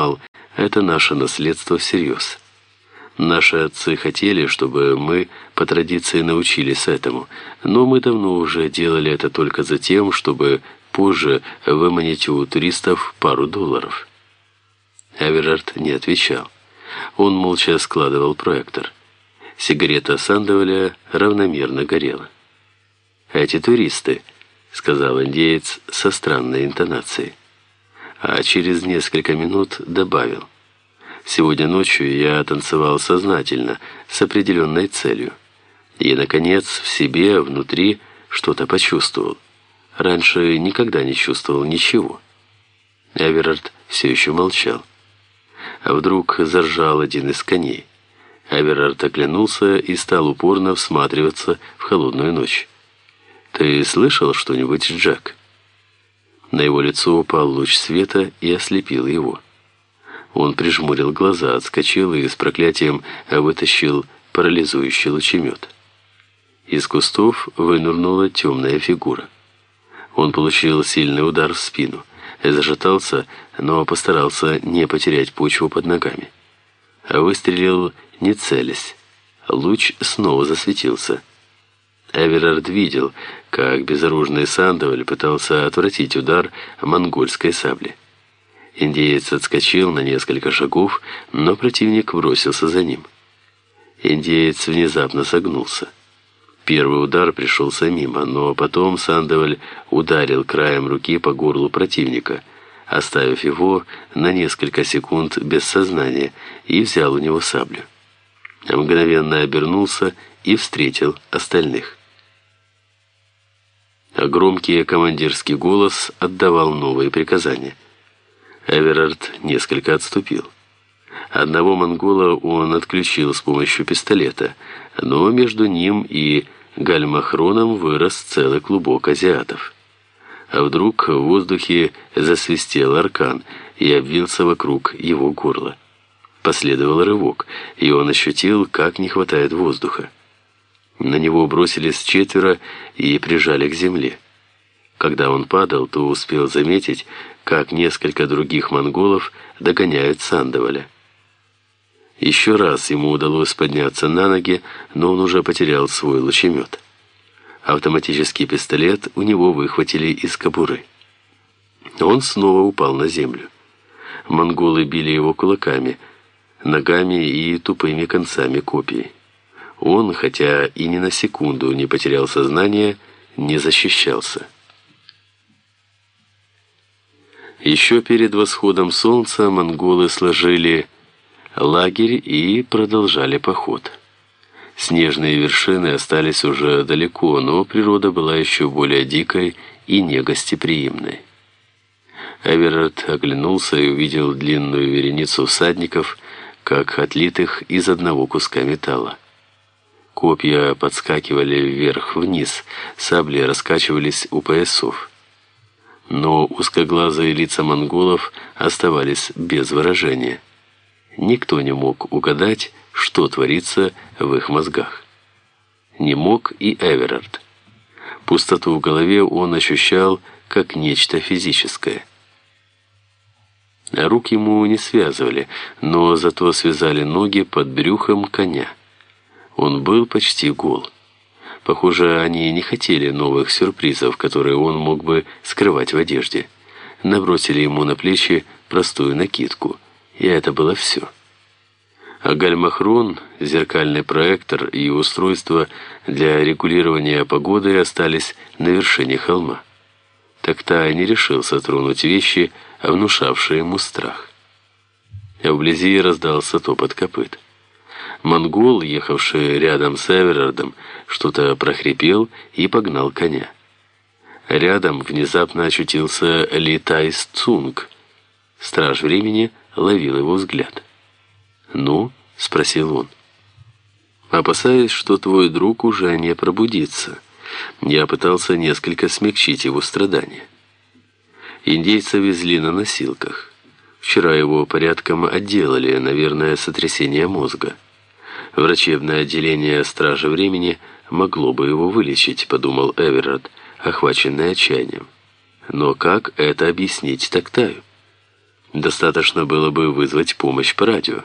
понимал, это наше наследство всерьез. Наши отцы хотели, чтобы мы по традиции научились этому, но мы давно уже делали это только за тем, чтобы позже выманить у туристов пару долларов. Эверард не отвечал. Он молча складывал проектор. Сигарета Сандоваля равномерно горела. «Эти туристы», — сказал индеец со странной интонацией. А через несколько минут добавил. «Сегодня ночью я танцевал сознательно, с определенной целью. И, наконец, в себе, внутри, что-то почувствовал. Раньше никогда не чувствовал ничего». Эверард все еще молчал. А вдруг заржал один из коней. Эверард оглянулся и стал упорно всматриваться в холодную ночь. «Ты слышал что-нибудь, Джек?» На его лицо упал луч света и ослепил его. Он прижмурил глаза, отскочил и с проклятием вытащил парализующий лучемет. Из кустов вынырнула темная фигура. Он получил сильный удар в спину, зашатался, но постарался не потерять почву под ногами. Выстрелил не целясь. Луч снова засветился. Эверард видел, как безоружный Сандоваль пытался отвратить удар монгольской сабли. Индеец отскочил на несколько шагов, но противник бросился за ним. Индеец внезапно согнулся. Первый удар пришелся мимо, но потом Сандоваль ударил краем руки по горлу противника, оставив его на несколько секунд без сознания, и взял у него саблю. Мгновенно обернулся и встретил остальных. А громкий командирский голос отдавал новые приказания. Эверард несколько отступил. Одного монгола он отключил с помощью пистолета, но между ним и Гальмахроном вырос целый клубок азиатов. А вдруг в воздухе засвистел аркан и обвился вокруг его горла. Последовал рывок, и он ощутил, как не хватает воздуха. На него бросились четверо и прижали к земле. Когда он падал, то успел заметить, как несколько других монголов догоняют Сандоваля. Еще раз ему удалось подняться на ноги, но он уже потерял свой лучемет. Автоматический пистолет у него выхватили из кобуры. Он снова упал на землю. Монголы били его кулаками, ногами и тупыми концами копий. Он, хотя и ни на секунду не потерял сознание, не защищался. Еще перед восходом солнца монголы сложили лагерь и продолжали поход. Снежные вершины остались уже далеко, но природа была еще более дикой и негостеприимной. Эверард оглянулся и увидел длинную вереницу всадников, как отлитых из одного куска металла. Копья подскакивали вверх-вниз, сабли раскачивались у поясов. Но узкоглазые лица монголов оставались без выражения. Никто не мог угадать, что творится в их мозгах. Не мог и Эверард. Пустоту в голове он ощущал как нечто физическое. Рук ему не связывали, но зато связали ноги под брюхом коня. Он был почти гол. Похоже, они не хотели новых сюрпризов, которые он мог бы скрывать в одежде. Набросили ему на плечи простую накидку, и это было все. А гальмахрон, зеркальный проектор и устройство для регулирования погоды остались на вершине холма. Так-то не решился тронуть вещи, внушавшие ему страх. А вблизи раздался топот копыт. Монгол, ехавший рядом с Эверардом, что-то прохрипел и погнал коня. Рядом внезапно очутился Литайс Цунг. Страж времени ловил его взгляд. «Ну?» — спросил он. «Опасаясь, что твой друг уже не пробудится». Я пытался несколько смягчить его страдания. Индейца везли на носилках. Вчера его порядком отделали, наверное, сотрясение мозга. Врачебное отделение Стражи Времени могло бы его вылечить, подумал Эверард, охваченный отчаянием. Но как это объяснить Тактаю? Достаточно было бы вызвать помощь по радио.